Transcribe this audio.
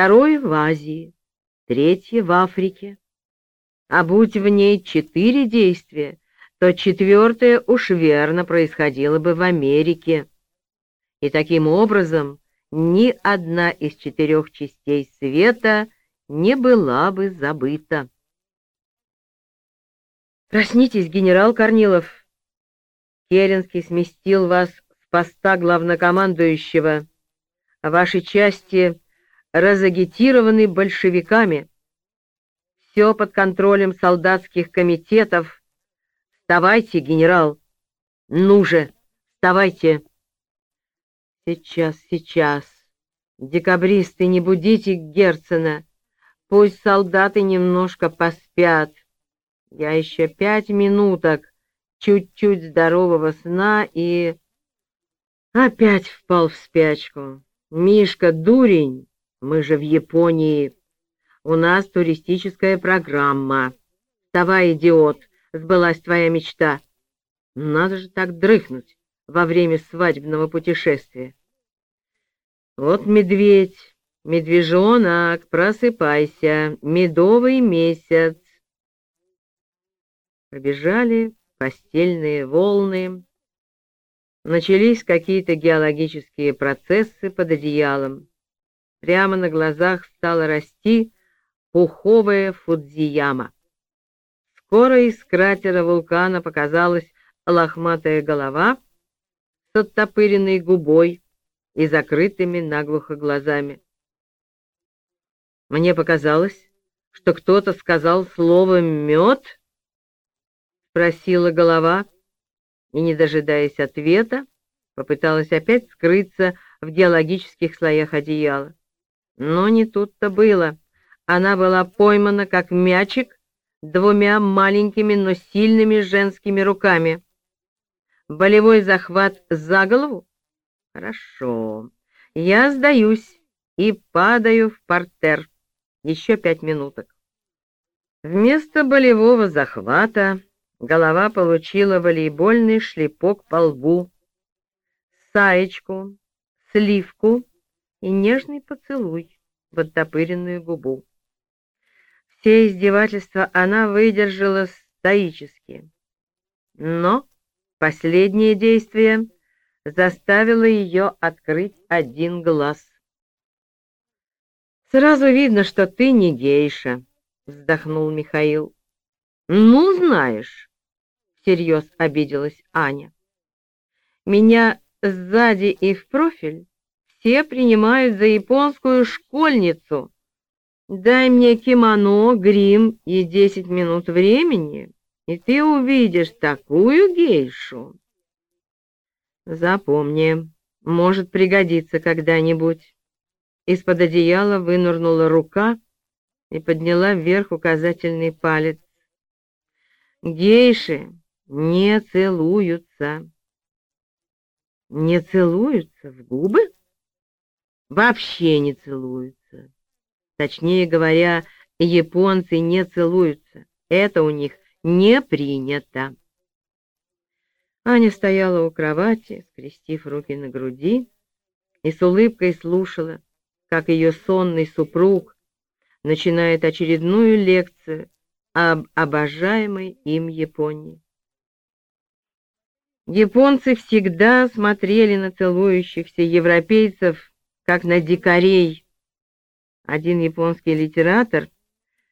второе в Азии, третье в Африке. А будь в ней четыре действия, то четвертое уж верно происходило бы в Америке. И таким образом ни одна из четырех частей света не была бы забыта. Проснитесь, генерал Корнилов. Керенский сместил вас с поста главнокомандующего. Ваши части разагитированы большевиками. Все под контролем солдатских комитетов. Вставайте, генерал. Ну же, вставайте. Сейчас, сейчас. Декабристы, не будите Герцена. Пусть солдаты немножко поспят. Я еще пять минуток, чуть-чуть здорового сна и... Опять впал в спячку. Мишка, дурень, мы же в Японии. У нас туристическая программа. Вставай, идиот, сбылась твоя мечта. Надо же так дрыхнуть во время свадебного путешествия. Вот медведь, медвежонок, просыпайся, медовый месяц. Побежали постельные волны. Начались какие-то геологические процессы под одеялом. Прямо на глазах стала расти пуховая Фудзияма. Скоро из кратера вулкана показалась лохматая голова с оттопыренной губой и закрытыми наглухо глазами. Мне показалось, что кто-то сказал слово «мед», — спросила голова, и, не дожидаясь ответа, попыталась опять скрыться в геологических слоях одеяла. Но не тут-то было. Она была поймана, как мячик, двумя маленькими, но сильными женскими руками. Болевой захват за голову? Хорошо. Я сдаюсь и падаю в портер. Еще пять минуток. Вместо болевого захвата Голова получила волейбольный шлепок по лбу, саечку, сливку и нежный поцелуй в оттопыренную губу. Все издевательства она выдержала стоически. Но последнее действие заставило ее открыть один глаз. «Сразу видно, что ты не гейша», — вздохнул Михаил. «Ну, знаешь, всерьез обиделась Аня. Меня сзади и в профиль все принимают за японскую школьницу. Дай мне кимоно, грим и десять минут времени, и ты увидишь такую гейшу. Запомни, может пригодиться когда-нибудь. Из-под одеяла вынырнула рука и подняла вверх указательный палец. Гейши не целуются. Не целуются в губы? Вообще не целуются. Точнее говоря, японцы не целуются. Это у них не принято. Аня стояла у кровати, скрестив руки на груди, и с улыбкой слушала, как ее сонный супруг начинает очередную лекцию об обожаемой им Японии. Японцы всегда смотрели на целующихся европейцев, как на дикарей. Один японский литератор